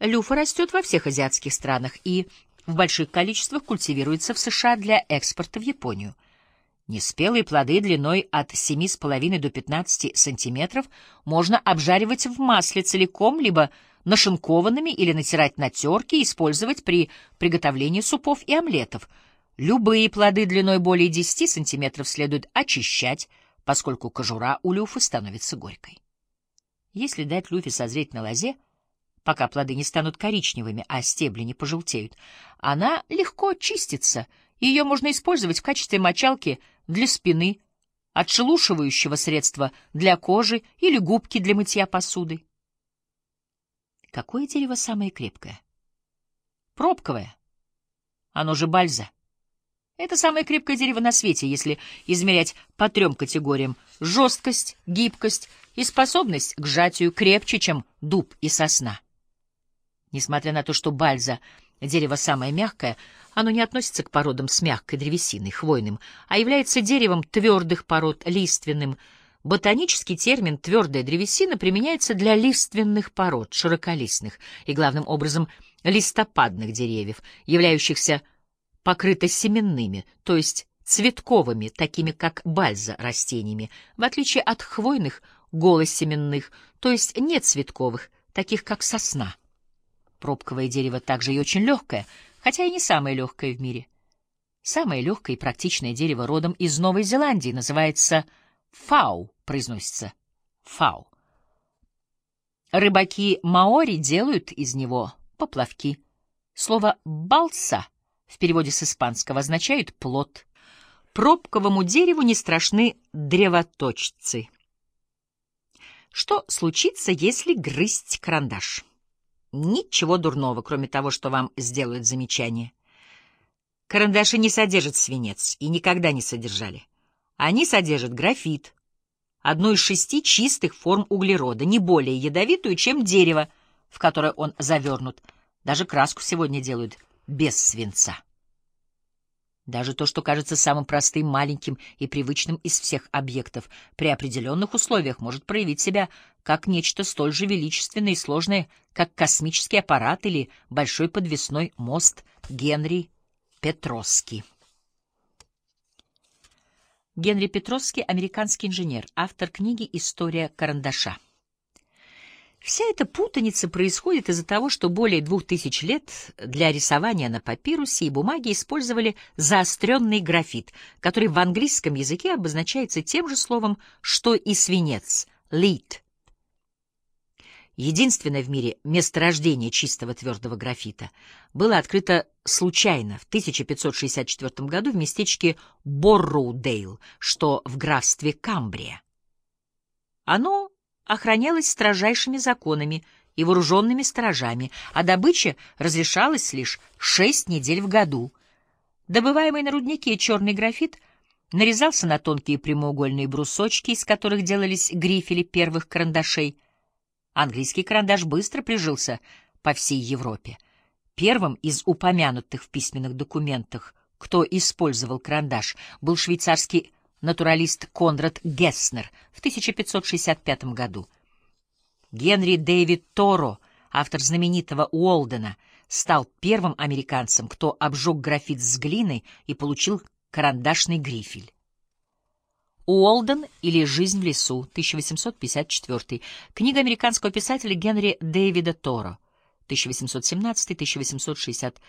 Люфа растет во всех азиатских странах и в больших количествах культивируется в США для экспорта в Японию. Неспелые плоды длиной от 7,5 до 15 сантиметров можно обжаривать в масле целиком, либо нашинкованными или натирать на терке и использовать при приготовлении супов и омлетов. Любые плоды длиной более 10 сантиметров следует очищать, поскольку кожура у люфы становится горькой. Если дать люфе созреть на лозе, пока плоды не станут коричневыми, а стебли не пожелтеют, она легко чистится, ее можно использовать в качестве мочалки для спины, отшелушивающего средства для кожи или губки для мытья посуды. Какое дерево самое крепкое? Пробковое. Оно же бальза. Это самое крепкое дерево на свете, если измерять по трем категориям — жесткость, гибкость и способность к сжатию крепче, чем дуб и сосна. Несмотря на то, что бальза — дерево самое мягкое, оно не относится к породам с мягкой древесиной, хвойным, а является деревом твердых пород, лиственным, Ботанический термин «твердая древесина» применяется для лиственных пород, широколистных и, главным образом, листопадных деревьев, являющихся покрытосеменными, то есть цветковыми, такими как бальза растениями, в отличие от хвойных голосеменных, то есть нецветковых, таких как сосна. Пробковое дерево также и очень легкое, хотя и не самое легкое в мире. Самое легкое и практичное дерево родом из Новой Зеландии называется Фау произносится фау. Рыбаки маори делают из него поплавки. Слово «балса» в переводе с испанского означает «плод». Пробковому дереву не страшны древоточцы. Что случится, если грызть карандаш? Ничего дурного, кроме того, что вам сделают замечание. Карандаши не содержат свинец и никогда не содержали. Они содержат графит, одну из шести чистых форм углерода, не более ядовитую, чем дерево, в которое он завернут. Даже краску сегодня делают без свинца. Даже то, что кажется самым простым, маленьким и привычным из всех объектов, при определенных условиях может проявить себя как нечто столь же величественное и сложное, как космический аппарат или большой подвесной мост Генри Петроски. Генри Петровский, американский инженер, автор книги «История карандаша». Вся эта путаница происходит из-за того, что более двух тысяч лет для рисования на папирусе и бумаге использовали заостренный графит, который в английском языке обозначается тем же словом, что и свинец — lead — единственное в мире месторождение чистого твердого графита, было открыто случайно в 1564 году в местечке Борроудейл, что в графстве Камбрия. Оно охранялось строжайшими законами и вооруженными сторожами, а добыча разрешалась лишь шесть недель в году. Добываемый на руднике черный графит нарезался на тонкие прямоугольные брусочки, из которых делались грифели первых карандашей — Английский карандаш быстро прижился по всей Европе. Первым из упомянутых в письменных документах, кто использовал карандаш, был швейцарский натуралист Конрад Гесснер в 1565 году. Генри Дэвид Торо, автор знаменитого Уолдена, стал первым американцем, кто обжег графит с глиной и получил карандашный грифель. Уолден или «Жизнь в лесу», 1854. Книга американского писателя Генри Дэвида Торо, 1817-1862